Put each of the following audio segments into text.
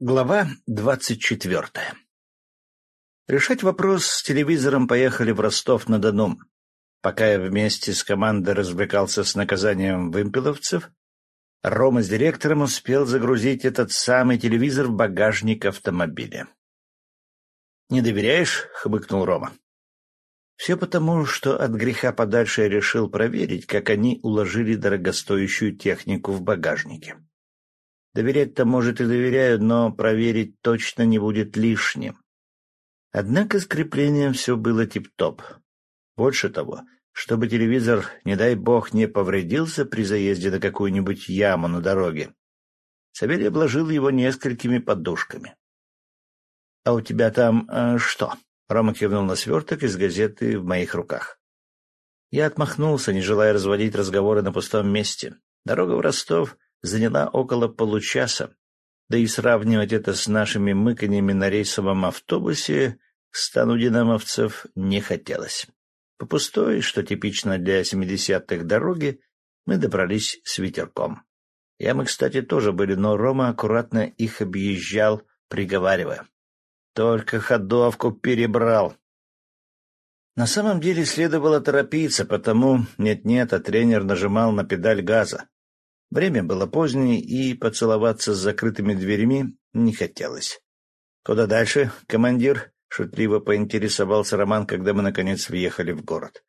Глава двадцать четвертая Решать вопрос с телевизором поехали в Ростов-на-Дону. Пока я вместе с командой развлекался с наказанием вымпеловцев, Рома с директором успел загрузить этот самый телевизор в багажник автомобиля. «Не доверяешь?» — хмыкнул Рома. «Все потому, что от греха подальше я решил проверить, как они уложили дорогостоящую технику в багажнике. Доверять-то, может, и доверяю, но проверить точно не будет лишним. Однако с креплением все было тип-топ. Больше того, чтобы телевизор, не дай бог, не повредился при заезде на какую-нибудь яму на дороге. Савелий обложил его несколькими подушками. — А у тебя там э, что? — Рома кивнул на сверток из газеты в моих руках. Я отмахнулся, не желая разводить разговоры на пустом месте. Дорога в Ростов заняла около получаса, да и сравнивать это с нашими мыканьями на рейсовом автобусе к стану динамовцев не хотелось. По пустой, что типично для семидесятых дороги, мы добрались с ветерком. Ямы, кстати, тоже были, но Рома аккуратно их объезжал, приговаривая. Только ходовку перебрал. На самом деле следовало торопиться, потому нет-нет, а тренер нажимал на педаль газа. Время было позднее, и поцеловаться с закрытыми дверями не хотелось. «Куда дальше, командир?» — шутливо поинтересовался Роман, когда мы, наконец, въехали в город.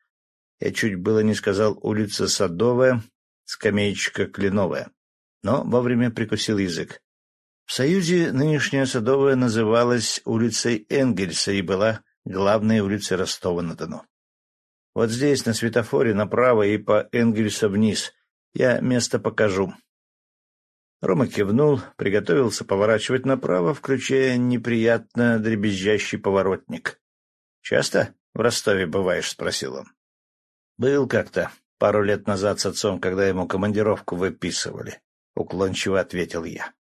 Я чуть было не сказал улица Садовая, скамеечка Кленовая, но вовремя прикусил язык. В Союзе нынешняя Садовая называлась улицей Энгельса и была главной улицей Ростова-на-Дону. Вот здесь, на светофоре, направо и по Энгельса вниз — я место покажу. Рома кивнул, приготовился поворачивать направо, включая неприятно дребезжащий поворотник. — Часто в Ростове бываешь? — спросил он. — Был как-то пару лет назад с отцом, когда ему командировку выписывали, — уклончиво ответил я.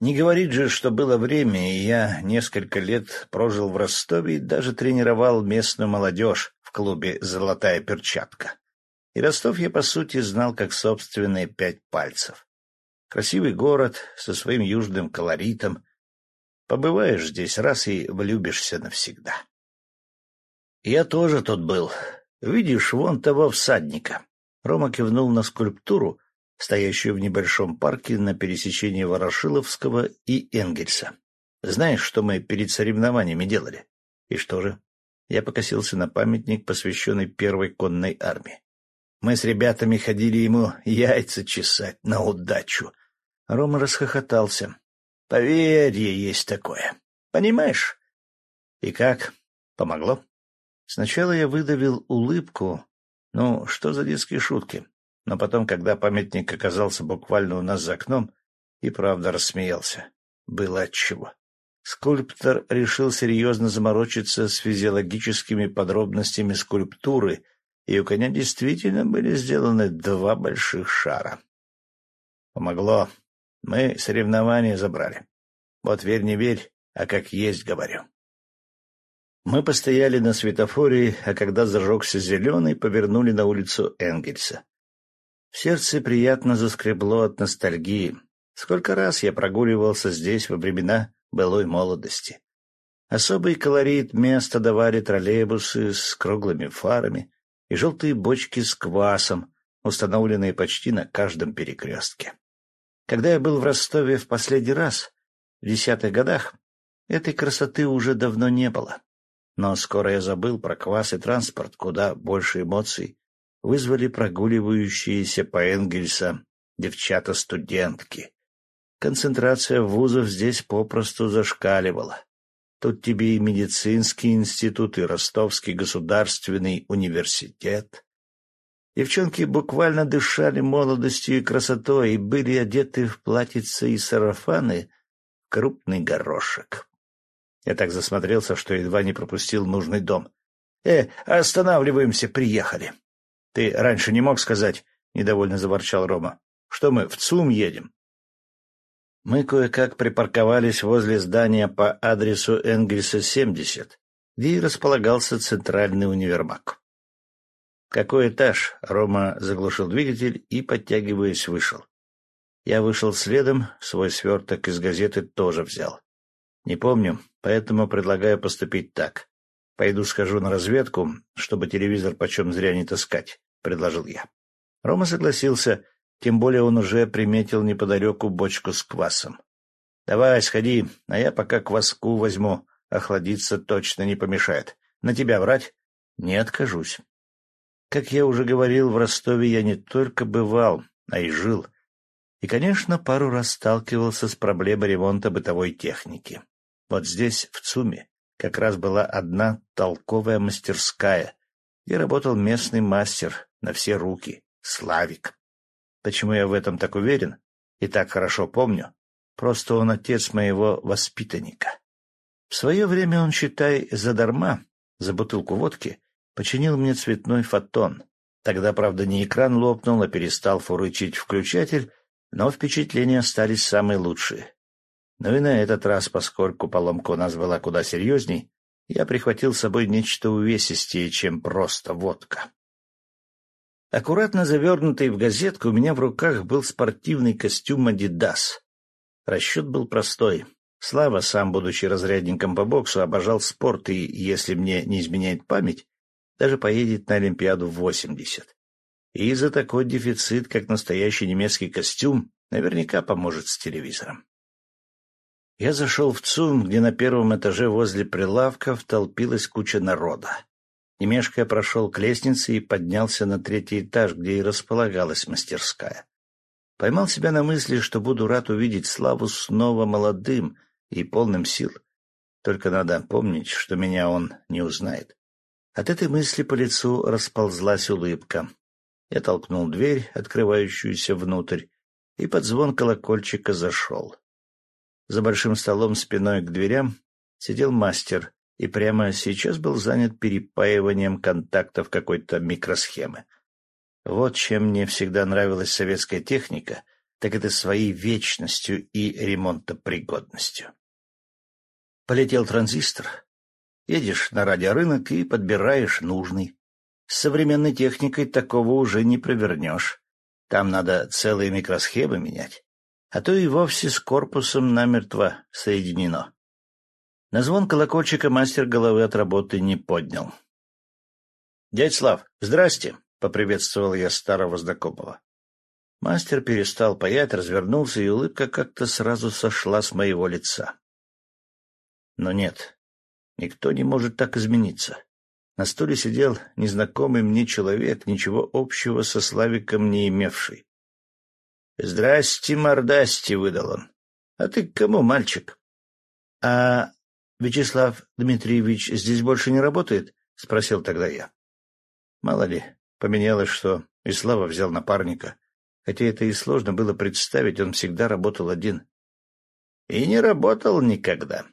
Не говорит же, что было время, и я несколько лет прожил в Ростове и даже тренировал местную молодежь в клубе «Золотая перчатка». И Ростов я, по сути, знал как собственные пять пальцев. Красивый город со своим южным колоритом. Побываешь здесь раз и влюбишься навсегда. Я тоже тут был. Видишь, вон того всадника. Рома кивнул на скульптуру, стоящую в небольшом парке на пересечении Ворошиловского и Энгельса. Знаешь, что мы перед соревнованиями делали? И что же? Я покосился на памятник, посвященный первой конной армии. Мы с ребятами ходили ему яйца чесать на удачу. Рома расхохотался. Поверье есть такое. Понимаешь? И как? Помогло? Сначала я выдавил улыбку. Ну, что за детские шутки? Но потом, когда памятник оказался буквально у нас за окном, и правда рассмеялся. Было отчего. Скульптор решил серьезно заморочиться с физиологическими подробностями скульптуры — и у коня действительно были сделаны два больших шара. Помогло. Мы соревнования забрали. Вот верь не верь, а как есть говорю. Мы постояли на светофоре, а когда зажегся зеленый, повернули на улицу Энгельса. В сердце приятно заскребло от ностальгии. Сколько раз я прогуливался здесь во времена былой молодости. Особый колорит места давали троллейбусы с круглыми фарами, и желтые бочки с квасом, установленные почти на каждом перекрестке. Когда я был в Ростове в последний раз, в десятых годах, этой красоты уже давно не было. Но скоро я забыл про квас и транспорт, куда больше эмоций вызвали прогуливающиеся по Энгельса девчата-студентки. Концентрация вузов здесь попросту зашкаливала. Тут тебе и медицинский институт, и Ростовский государственный университет. Девчонки буквально дышали молодостью и красотой и были одеты в платьица и сарафаны крупный горошек. Я так засмотрелся, что едва не пропустил нужный дом. «Э, останавливаемся, приехали!» «Ты раньше не мог сказать?» — недовольно заворчал Рома. «Что мы, в ЦУМ едем?» Мы кое-как припарковались возле здания по адресу Энгельса, 70, где и располагался центральный универмаг. «Какой этаж?» — Рома заглушил двигатель и, подтягиваясь, вышел. Я вышел следом, свой сверток из газеты тоже взял. Не помню, поэтому предлагаю поступить так. Пойду схожу на разведку, чтобы телевизор почем зря не таскать, — предложил я. Рома согласился, тем более он уже приметил неподалеку бочку с квасом. — Давай, сходи, а я пока кваску возьму, охладиться точно не помешает. На тебя врать? — Не откажусь. Как я уже говорил, в Ростове я не только бывал, а и жил. И, конечно, пару раз сталкивался с проблемой ремонта бытовой техники. Вот здесь, в ЦУМе, как раз была одна толковая мастерская, где работал местный мастер на все руки — Славик. Почему я в этом так уверен и так хорошо помню? Просто он отец моего воспитанника. В свое время он, считай, задарма, за бутылку водки, починил мне цветной фотон. Тогда, правда, не экран лопнул, а перестал фурычить включатель, но впечатления остались самые лучшие. Но и на этот раз, поскольку поломка у нас была куда серьезней, я прихватил с собой нечто увесистее, чем просто водка. Аккуратно завернутый в газетку, у меня в руках был спортивный костюм «Адидас». Расчет был простой. Слава, сам будучи разрядником по боксу, обожал спорт и, если мне не изменяет память, даже поедет на Олимпиаду в 80. И за такой дефицит, как настоящий немецкий костюм, наверняка поможет с телевизором. Я зашел в ЦУМ, где на первом этаже возле прилавков толпилась куча народа. Немешко прошел к лестнице и поднялся на третий этаж, где и располагалась мастерская. Поймал себя на мысли, что буду рад увидеть Славу снова молодым и полным сил. Только надо помнить, что меня он не узнает. От этой мысли по лицу расползлась улыбка. Я толкнул дверь, открывающуюся внутрь, и под звон колокольчика зашел. За большим столом спиной к дверям сидел мастер и прямо сейчас был занят перепаиванием контактов какой-то микросхемы. Вот чем мне всегда нравилась советская техника, так это своей вечностью и ремонтопригодностью. Полетел транзистор. Едешь на радиорынок и подбираешь нужный. С современной техникой такого уже не провернешь. Там надо целые микросхемы менять а то и вовсе с корпусом намертво соединено. На звон колокольчика мастер головы от работы не поднял. — Дядь Слав, здрасте! — поприветствовал я старого знакомого. Мастер перестал паять, развернулся, и улыбка как-то сразу сошла с моего лица. Но нет, никто не может так измениться. На стуле сидел незнакомый мне человек, ничего общего со Славиком не имевший. — Здрасте, мордасти, — выдал он. — А ты к кому, мальчик? — А Вячеслав Дмитриевич здесь больше не работает? — спросил тогда я. Мало ли, поменялось, что и Слава взял напарника. Хотя это и сложно было представить, он всегда работал один. И не работал никогда.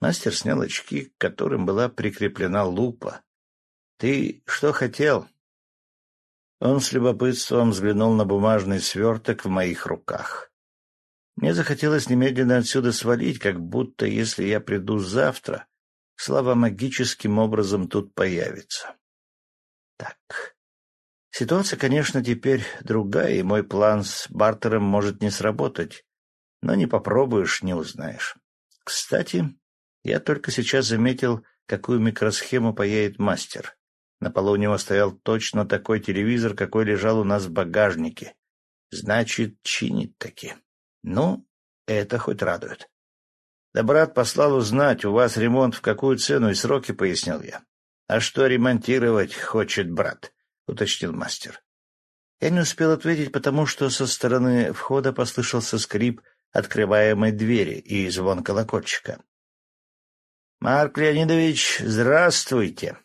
Мастер снял очки, к которым была прикреплена лупа. — Ты что хотел? Он с любопытством взглянул на бумажный сверток в моих руках. Мне захотелось немедленно отсюда свалить, как будто, если я приду завтра, Слава магическим образом тут появится. Так. Ситуация, конечно, теперь другая, и мой план с бартером может не сработать. Но не попробуешь — не узнаешь. Кстати, я только сейчас заметил, какую микросхему паяет мастер. На полу у него стоял точно такой телевизор, какой лежал у нас в багажнике. Значит, чинит таки. Ну, это хоть радует. Да брат послал узнать, у вас ремонт в какую цену и сроки, пояснил я. А что ремонтировать хочет брат? уточнил мастер. Я не успел ответить, потому что со стороны входа послышался скрип открываемой двери и звон колокольчика. — Марк Леонидович, здравствуйте!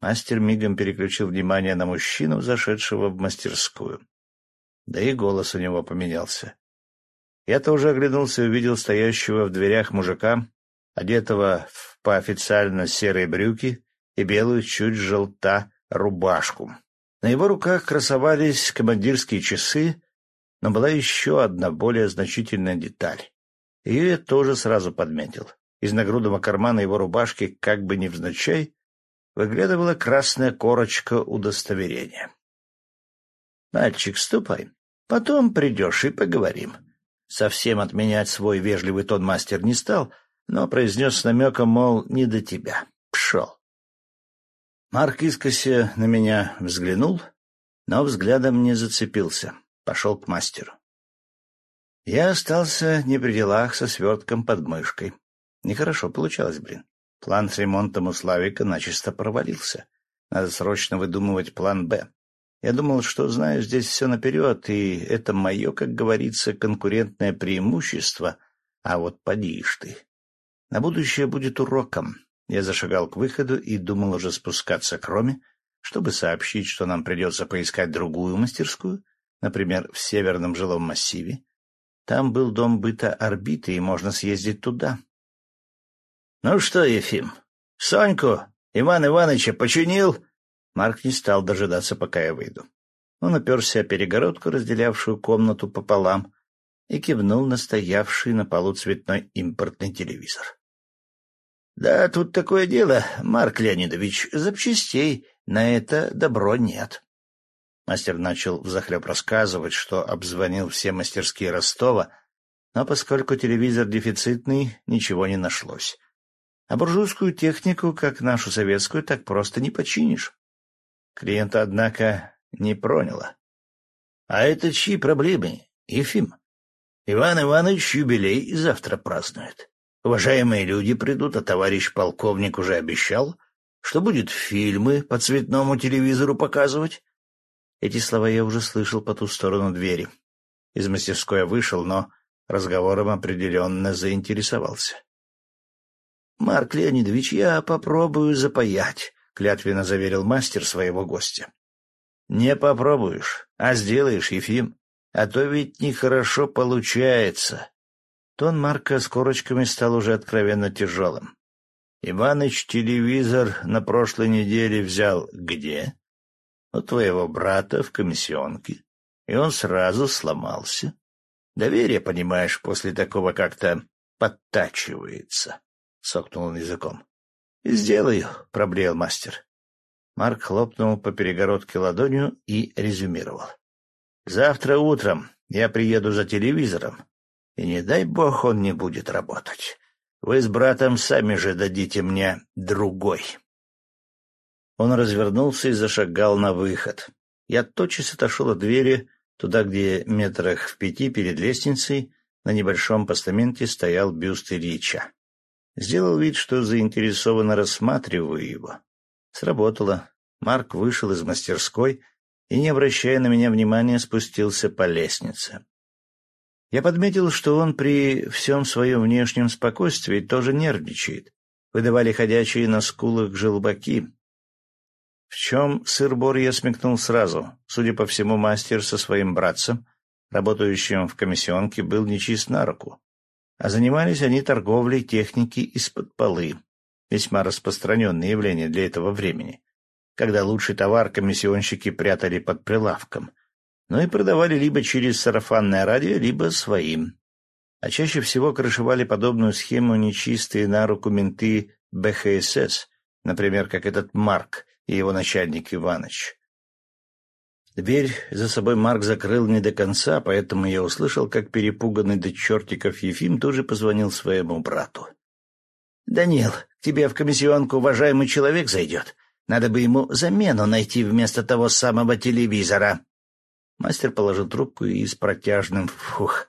Мастер мигом переключил внимание на мужчину, зашедшего в мастерскую. Да и голос у него поменялся. Я тоже оглянулся и увидел стоящего в дверях мужика, одетого в поофициально серые брюки и белую чуть желта рубашку. На его руках красовались командирские часы, но была еще одна более значительная деталь. Ее я тоже сразу подметил. Из нагрудного кармана его рубашки, как бы невзначай, выглядывала красная корочка удостоверения. — Мальчик, ступай. Потом придешь и поговорим. Совсем отменять свой вежливый тон мастер не стал, но произнес с намеком, мол, не до тебя. Пшел. Марк искося на меня взглянул, но взглядом не зацепился. Пошел к мастеру. Я остался не при делах со свертком под мышкой. Нехорошо получалось, блин. План с ремонтом у Славика начисто провалился. Надо срочно выдумывать план «Б». Я думал, что знаю здесь все наперед, и это мое, как говорится, конкурентное преимущество, а вот поди ты. На будущее будет уроком. Я зашагал к выходу и думал уже спускаться к Роме, чтобы сообщить, что нам придется поискать другую мастерскую, например, в северном жилом массиве. Там был дом быта орбиты, и можно съездить туда. — Ну что, Ефим, Соньку Иван Ивановича починил? Марк не стал дожидаться, пока я выйду. Он оперся о перегородку, разделявшую комнату пополам, и кивнул на стоявший на полу цветной импортный телевизор. — Да, тут такое дело, Марк Леонидович, запчастей на это добро нет. Мастер начал взахлеб рассказывать, что обзвонил все мастерские Ростова, но поскольку телевизор дефицитный, ничего не нашлось. А буржуйскую технику, как нашу советскую, так просто не починишь. Клиента, однако, не проняло. — А это чьи проблемы, Ефим? Иван Иванович юбилей завтра празднует. Уважаемые люди придут, а товарищ полковник уже обещал, что будет фильмы по цветному телевизору показывать. Эти слова я уже слышал по ту сторону двери. Из мастерской вышел, но разговором определенно заинтересовался. — Марк Леонидович, я попробую запаять, — клятвенно заверил мастер своего гостя. — Не попробуешь, а сделаешь, Ефим, а то ведь нехорошо получается. Тон Марка с корочками стал уже откровенно тяжелым. Иваныч телевизор на прошлой неделе взял где? У твоего брата в комиссионке. И он сразу сломался. Доверие, понимаешь, после такого как-то подтачивается. Сокнул он языком. — Сделаю, — проблеял мастер. Марк хлопнул по перегородке ладонью и резюмировал. — Завтра утром я приеду за телевизором и не дай бог он не будет работать. Вы с братом сами же дадите мне другой. Он развернулся и зашагал на выход. Я тотчас отошел от двери, туда, где метрах в пяти перед лестницей на небольшом постаменте стоял бюст Ильича. Сделал вид, что заинтересованно рассматриваю его. Сработало. Марк вышел из мастерской и, не обращая на меня внимания, спустился по лестнице. Я подметил, что он при всем своем внешнем спокойствии тоже нервничает. Выдавали ходячие на скулах желбаки. В чем сыр-бор я смекнул сразу. Судя по всему, мастер со своим братцем, работающим в комиссионке, был нечист на руку. А занимались они торговлей техники из-под полы. Весьма распространенное явление для этого времени, когда лучший товар комиссионщики прятали под прилавком — но и продавали либо через сарафанное радио, либо своим. А чаще всего крышевали подобную схему нечистые на руку менты БХСС, например, как этот Марк и его начальник Иваныч. Дверь за собой Марк закрыл не до конца, поэтому я услышал, как перепуганный до чертиков Ефим тоже позвонил своему брату. — Данил, к тебе в комиссионку уважаемый человек зайдет. Надо бы ему замену найти вместо того самого телевизора. Мастер положил трубку и с протяжным «фух»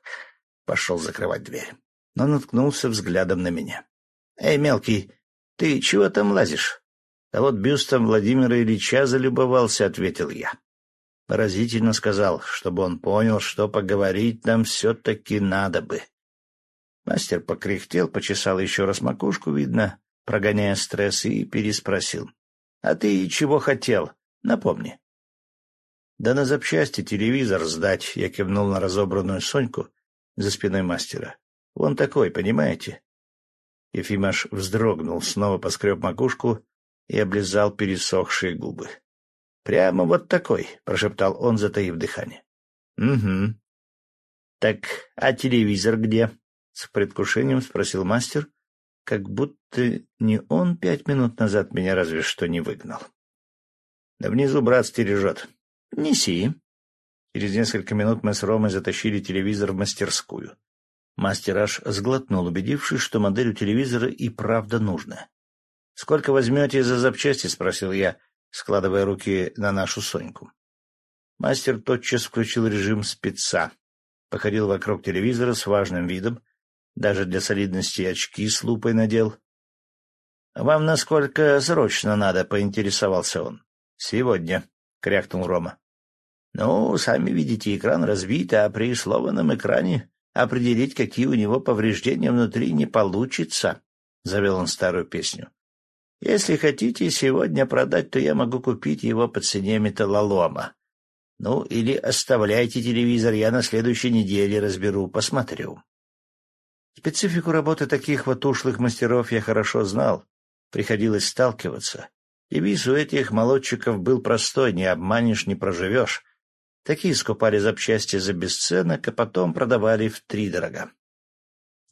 пошел закрывать дверь, но наткнулся взглядом на меня. — Эй, мелкий, ты чего там лазишь? — А вот бюстом Владимира Ильича залюбовался, — ответил я. Поразительно сказал, чтобы он понял, что поговорить нам все-таки надо бы. Мастер покряхтел, почесал еще раз макушку, видно, прогоняя стресс, и переспросил. — А ты чего хотел? Напомни. Да на запчасти телевизор сдать, я кивнул на разобранную Соньку за спиной мастера. Вон такой, понимаете? Ефимаш вздрогнул, снова поскреб макушку и облизал пересохшие губы. — Прямо вот такой, — прошептал он, затаив дыхание. — Угу. — Так, а телевизор где? — с предвкушением спросил мастер, как будто не он пять минут назад меня разве что не выгнал. — Да внизу брат стережет. — Неси. Через несколько минут мы с Ромой затащили телевизор в мастерскую. Мастер аж сглотнул, убедившись, что модель у телевизора и правда нужная. — Сколько возьмете за запчасти? — спросил я, складывая руки на нашу Соньку. Мастер тотчас включил режим спеца, походил вокруг телевизора с важным видом, даже для солидности очки с лупой надел. — Вам насколько срочно надо? — поинтересовался он. — Сегодня, — крякнул Рома. — Ну, сами видите, экран разбит, а при сломанном экране определить, какие у него повреждения внутри, не получится, — завел он старую песню. Если хотите сегодня продать, то я могу купить его по цене металлолома. Ну, или оставляйте телевизор, я на следующей неделе разберу, посмотрю. Специфику работы таких вот ушлых мастеров я хорошо знал. Приходилось сталкиваться. Девиз у этих молодчиков был простой — не обманешь, не проживешь. Такие скупали запчасти за бесценок, а потом продавали втридорога.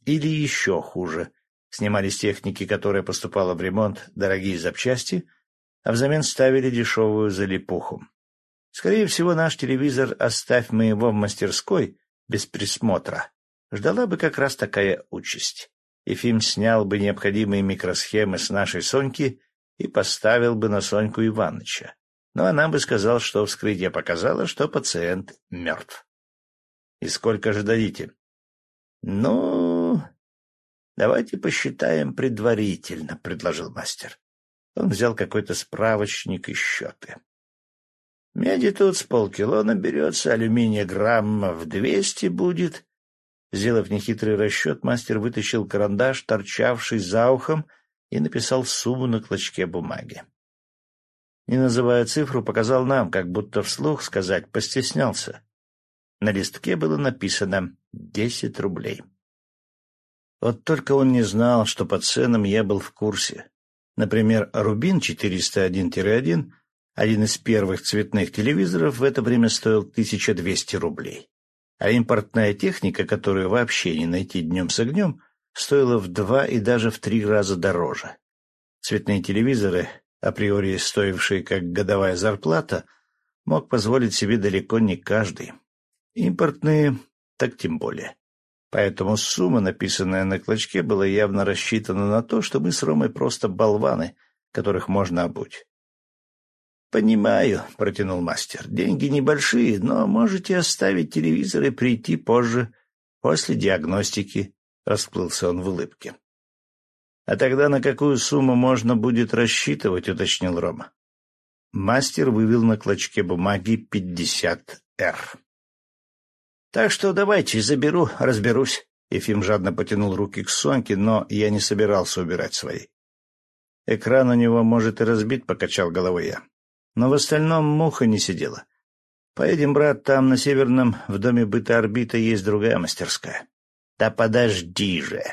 Или еще хуже. Снимали с техники, которая поступала в ремонт, дорогие запчасти, а взамен ставили дешевую залипуху. Скорее всего, наш телевизор, оставь мы его в мастерской, без присмотра, ждала бы как раз такая участь. Ефим снял бы необходимые микросхемы с нашей Соньки и поставил бы на Соньку Иваныча но она бы сказала, что вскрытие показало, что пациент мертв. — И сколько же дадите? — Ну, давайте посчитаем предварительно, — предложил мастер. Он взял какой-то справочник и счеты. Меди тут с полкило наберется, алюминия граммов двести будет. Сделав нехитрый расчет, мастер вытащил карандаш, торчавший за ухом, и написал сумму на клочке бумаги не называя цифру, показал нам, как будто вслух сказать, постеснялся. На листке было написано «десять рублей». Вот только он не знал, что по ценам я был в курсе. Например, «Рубин 401-1», один из первых цветных телевизоров, в это время стоил 1200 рублей. А импортная техника, которую вообще не найти днем с огнем, стоила в два и даже в три раза дороже. Цветные телевизоры априори стоивший как годовая зарплата, мог позволить себе далеко не каждый. Импортные так тем более. Поэтому сумма, написанная на клочке, была явно рассчитана на то, что мы с Ромой просто болваны, которых можно обуть. «Понимаю», — протянул мастер, — «деньги небольшие, но можете оставить телевизор и прийти позже, после диагностики», — расплылся он в улыбке. «А тогда на какую сумму можно будет рассчитывать?» — уточнил Рома. Мастер вывел на клочке бумаги пятьдесят «Р». «Так что давайте, заберу, разберусь». Ефим жадно потянул руки к Соньке, но я не собирался убирать свои. «Экран у него, может, и разбит», — покачал головой я. «Но в остальном муха не сидела. Поедем, брат, там, на Северном, в доме быта орбита, есть другая мастерская». «Да подожди же!»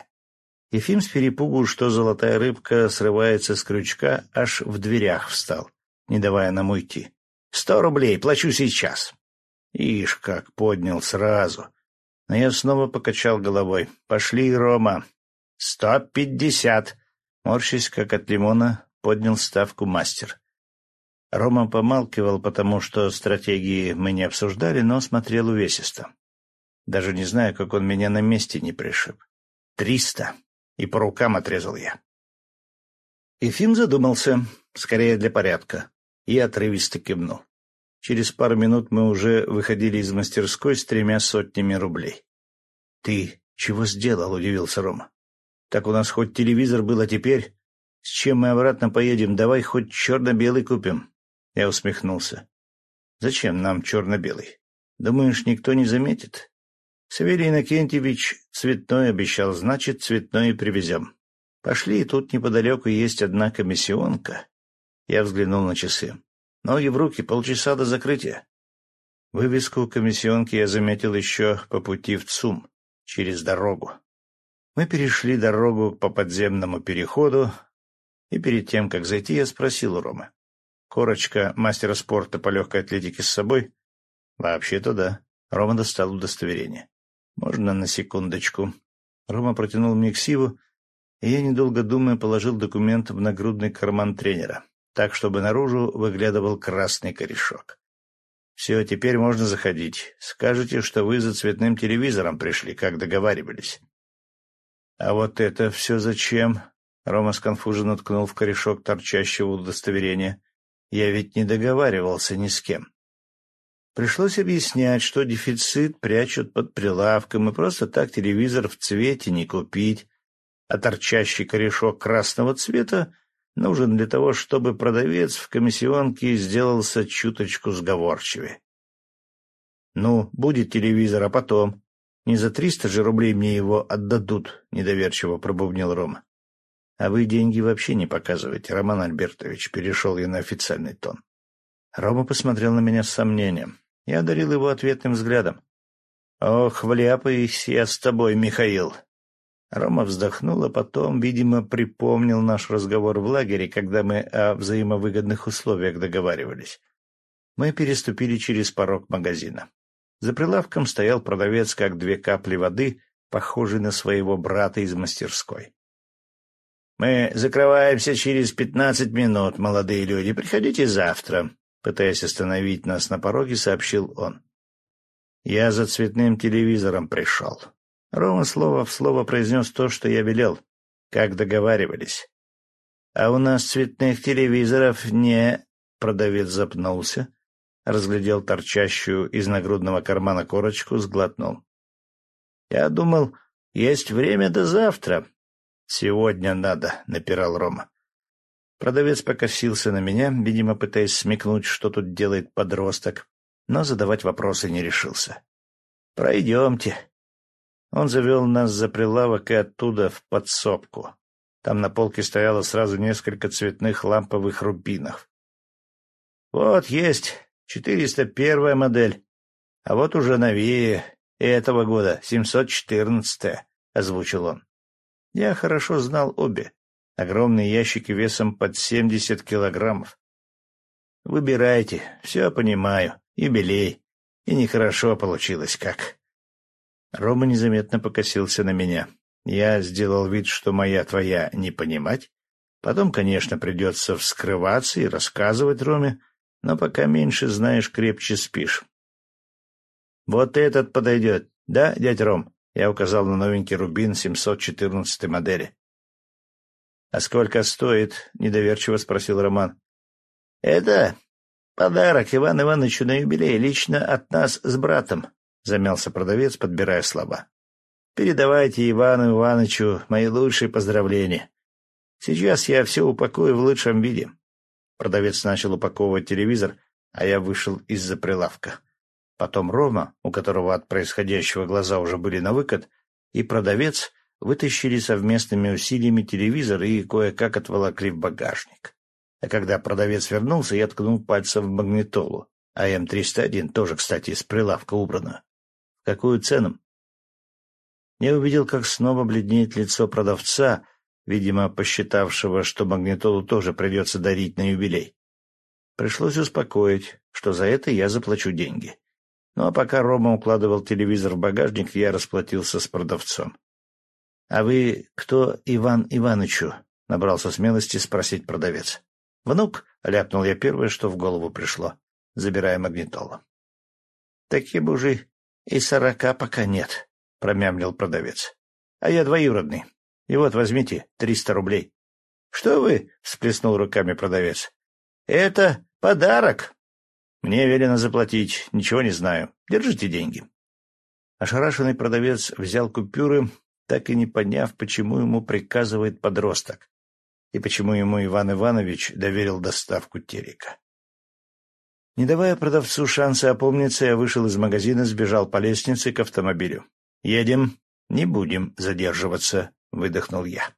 Ефим с перепугу, что золотая рыбка срывается с крючка, аж в дверях встал, не давая нам уйти. «Сто рублей, плачу сейчас». Ишь, как поднял сразу. Но я снова покачал головой. «Пошли, Рома». «Сто пятьдесят». Морщись, как от лимона, поднял ставку мастер. Рома помалкивал, потому что стратегии мы не обсуждали, но смотрел увесисто. Даже не знаю, как он меня на месте не пришиб. «Триста» и по рукам отрезал я. Ефим задумался, скорее для порядка, и отрывисто кивнул. Через пару минут мы уже выходили из мастерской с тремя сотнями рублей. — Ты чего сделал? — удивился Рома. — Так у нас хоть телевизор был, а теперь... С чем мы обратно поедем? Давай хоть черно-белый купим. Я усмехнулся. — Зачем нам черно-белый? Думаешь, никто не заметит? Савелий Иннокентьевич цветной обещал, значит, цветной привезем. Пошли, тут неподалеку есть одна комиссионка. Я взглянул на часы. Ноги в руки, полчаса до закрытия. Вывеску комиссионки я заметил еще по пути в ЦУМ, через дорогу. Мы перешли дорогу по подземному переходу, и перед тем, как зайти, я спросил у Ромы. «Корочка мастера спорта по легкой атлетике с собой?» «Вообще-то да». Рома достал удостоверение. «Можно на секундочку?» Рома протянул мне ксиву, и я, недолго думая, положил документ в нагрудный карман тренера, так, чтобы наружу выглядывал красный корешок. Все, теперь можно заходить. Скажете, что вы за цветным телевизором пришли, как договаривались. А вот это все зачем? Рома сконфуженно ткнул в корешок торчащего удостоверения. Я ведь не договаривался ни с кем. Пришлось объяснять, что дефицит прячут под прилавком, и просто так телевизор в цвете не купить, а торчащий корешок красного цвета нужен для того, чтобы продавец в комиссионке сделался чуточку сговорчивее. «Ну, будет телевизор, а потом. Не за триста же рублей мне его отдадут», — недоверчиво пробубнил Рома. «А вы деньги вообще не показываете, Роман Альбертович», — перешел я на официальный тон. Рома посмотрел на меня с сомнением. Я одарил его ответным взглядом. «Ох, вляпаюсь я с тобой, Михаил!» Рома вздохнул, а потом, видимо, припомнил наш разговор в лагере, когда мы о взаимовыгодных условиях договаривались. Мы переступили через порог магазина. За прилавком стоял продавец, как две капли воды, похожий на своего брата из мастерской. «Мы закрываемся через пятнадцать минут, молодые люди. Приходите завтра», Пытаясь остановить нас на пороге, сообщил он. «Я за цветным телевизором пришел». Рома слово в слово произнес то, что я велел, как договаривались. «А у нас цветных телевизоров не...» Продавец запнулся, разглядел торчащую из нагрудного кармана корочку, сглотнул. «Я думал, есть время до завтра». «Сегодня надо», — напирал Рома. Продавец покосился на меня, видимо, пытаясь смекнуть, что тут делает подросток, но задавать вопросы не решился. «Пройдемте». Он завел нас за прилавок и оттуда в подсобку. Там на полке стояло сразу несколько цветных ламповых рубинов. «Вот есть, 401 модель, а вот уже новее, этого года, 714-я», — озвучил он. Я хорошо знал обе. Огромные ящики весом под семьдесят килограммов. Выбирайте, все понимаю, юбилей. И нехорошо получилось как. Рома незаметно покосился на меня. Я сделал вид, что моя твоя не понимать. Потом, конечно, придется вскрываться и рассказывать Роме, но пока меньше знаешь, крепче спишь. «Вот этот подойдет, да, дядь Ром?» Я указал на новенький рубин 714 модели. — А сколько стоит? — недоверчиво спросил Роман. — Это подарок Иван Ивановичу на юбилей, лично от нас с братом, — замялся продавец, подбирая слова. — Передавайте Ивану Ивановичу мои лучшие поздравления. Сейчас я все упакую в лучшем виде. Продавец начал упаковывать телевизор, а я вышел из-за прилавка. Потом Рома, у которого от происходящего глаза уже были на выкат, и продавец вытащили совместными усилиями телевизор и кое-как отволокли в багажник. А когда продавец вернулся, я ткнул пальцем в магнитолу. А М-301 тоже, кстати, с прилавка убрано. Какую цену? Я увидел, как снова бледнеет лицо продавца, видимо, посчитавшего, что магнитолу тоже придется дарить на юбилей. Пришлось успокоить, что за это я заплачу деньги. Ну а пока Рома укладывал телевизор в багажник, я расплатился с продавцом. «А вы кто Иван Иванычу?» — набрался смелости спросить продавец. «Внук?» — ляпнул я первое, что в голову пришло, забирая магнитолу. «Таким уже и сорока пока нет», — промямлил продавец. «А я двоюродный. И вот возьмите триста рублей». «Что вы?» — всплеснул руками продавец. «Это подарок». «Мне велено заплатить. Ничего не знаю. Держите деньги». Ошарашенный продавец взял купюры так и не поняв, почему ему приказывает подросток и почему ему Иван Иванович доверил доставку телека. Не давая продавцу шанса опомниться, я вышел из магазина, сбежал по лестнице к автомобилю. «Едем, не будем задерживаться», — выдохнул я.